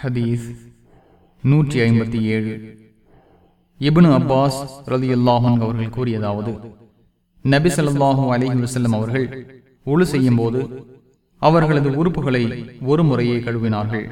ஹதீஸ் நூற்றி ஐம்பத்தி ஏழு. இபுனு அப்பாஸ் ரதி அல்லாஹன் அவர்கள் கூறியதாவது நபி ஸல்லல்லாஹு அலைஹி அவர்கள் ஒழு செய்யும் போது அவர்களது உறுப்புகளை ஒரு முறையே கழுவினார்கள்.